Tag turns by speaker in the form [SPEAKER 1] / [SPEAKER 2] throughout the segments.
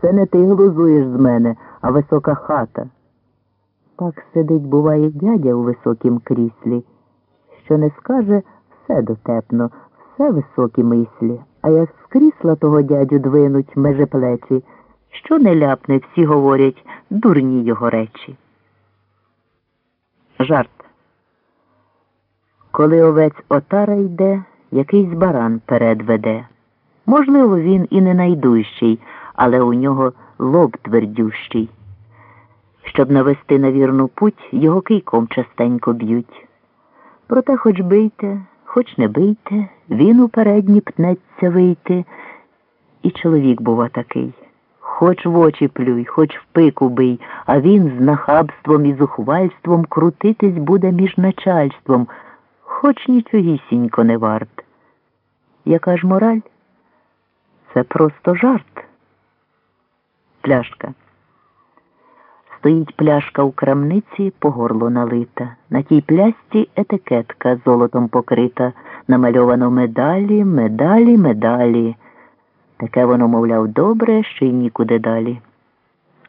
[SPEAKER 1] Це не ти глузуєш з мене, а висока хата. Так сидить, буває, дядя у високім кріслі, що не скаже все дотепно, все високі мислі, а як з крісла того дядю двинуть меже плечі, що не ляпне, всі говорять дурні його речі. Жарт. Коли овець отара йде, якийсь баран перед веде. Можливо, він і не найдужчий, але у нього лоб твердющий. Щоб навести на вірну путь, його кийком частенько б'ють. Проте хоч бийте, хоч не бийте, він у передні пнеться вийти. І чоловік, бува, такий. Хоч в очі плюй, хоч в пику бий, а він з нахабством і зухвальством крутитись буде між начальством, хоч нічогісінько не варт. Яка ж мораль? Це просто жарт. Пляшка. Стоїть пляшка у крамниці по горло налита. На тій плясті етикетка золотом покрита. Намальовано медалі, медалі, медалі. Таке воно, мовляв, добре, що й нікуди далі.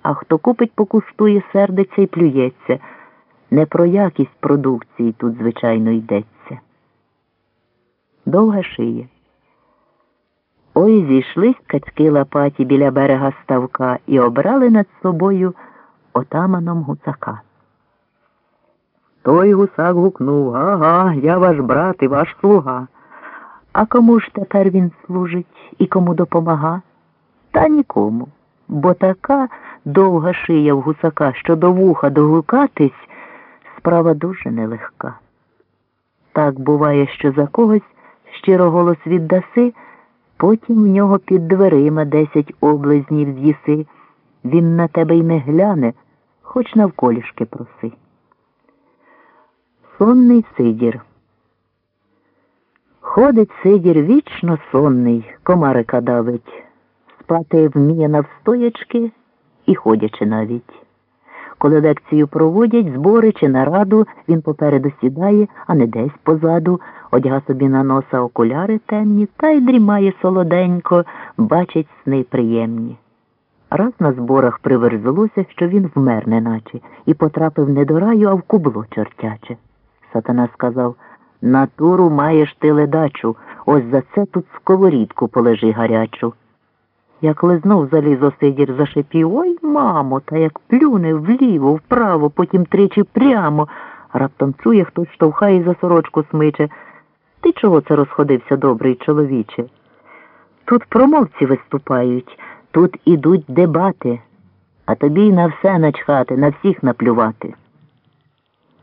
[SPEAKER 1] А хто купить, покуштує, сердиться і плюється. Не про якість продукції тут, звичайно, йдеться. Довга шия. Ой зійшлись качки лопаті біля берега ставка і обрали над собою отаманом гуцака. Той гусак гукнув Ага, я ваш брат і ваш слуга. А кому ж тепер він служить і кому допомага? Та нікому, бо така довга шия в гусака, що до вуха догукатись, справа дуже нелегка. Так буває, що за когось щиро голос віддаси, потім в нього під дверима десять облизнів з'їси. Він на тебе й не гляне, хоч навколішки проси. Сонний Сидір Ходить Сидір вічно сонний, комарика давить, спати вміє навстоячки і ходячи навіть. Коли лекцію проводять, збори чи нараду, він попереду сідає, а не десь позаду, одяга собі на носа окуляри темні та й дрімає солоденько, бачить сни приємні. Раз на зборах приверзлося, що він вмер неначе, і потрапив не до раю, а в кубло чортяче. Сатана сказав Натуру маєш ти ледачу, ось за це тут сковорідку полежи гарячу. Як лизнув залізо Сидір зашипів Ой, мамо, та як плюне вліво, вправо, потім тричі прямо. Раптом чує, хтось штовхає за сорочку смиче. Ти чого це розходився, добрий чоловіче? Тут промовці виступають, тут ідуть дебати, а тобі й на все начхати, на всіх наплювати.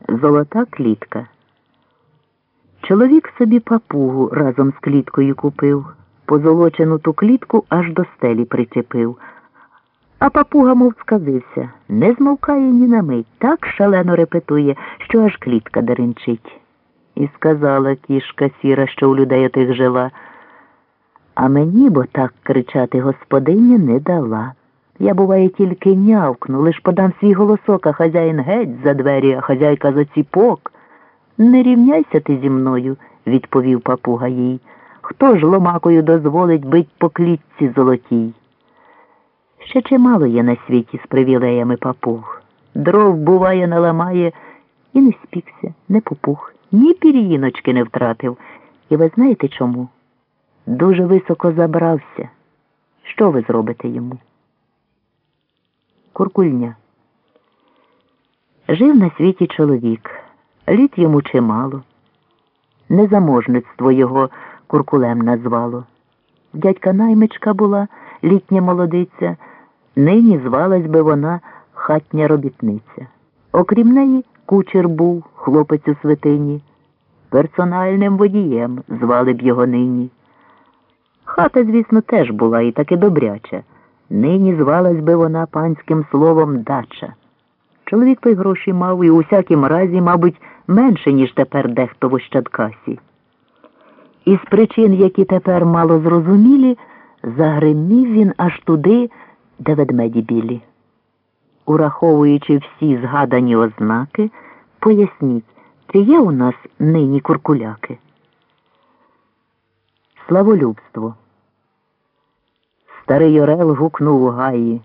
[SPEAKER 1] Золота клітка. Чоловік собі папугу разом з кліткою купив, позолочену ту клітку аж до стелі причепив. А папуга, мов сказився, не змовкає ні на мить, так шалено репетує, що аж клітка деренчить. І сказала кішка сіра, що у людей отих жила. А мені бо так кричати господиня не дала. Я, буває, тільки нявкну, лиш подам свій голосок, а хазяїн геть за двері, а хазяйка за ціпок. Не рівняйся ти зі мною, відповів папуга їй. Хто ж ломакою дозволить бить по клітці золотій? Ще чимало є на світі з привілеями папуг. Дров, буває, наламає, і не спікся, не попух, ні пір'їночки не втратив. І ви знаєте чому? Дуже високо забрався. Що ви зробите йому? Куркульня. Жив на світі чоловік. Літ йому чимало. Незаможництво його куркулем назвало. Дядька наймичка була, літня молодиця, нині звалась би вона хатня робітниця. Окрім неї, кучер був, хлопець у святині. Персональним водієм звали б його нині. Хата, звісно, теж була і таки добряча. Нині звалась би вона панським словом дача. Чоловік той гроші мав і у всякім разі, мабуть, менше, ніж тепер дехто в Ощадкасі. Із причин, які тепер мало зрозумілі, загримів він аж туди, де ведмеді білі. Ураховуючи всі згадані ознаки, поясніть, чи є у нас нині куркуляки? Славолюбство. Старий Орел гукнув у гаї.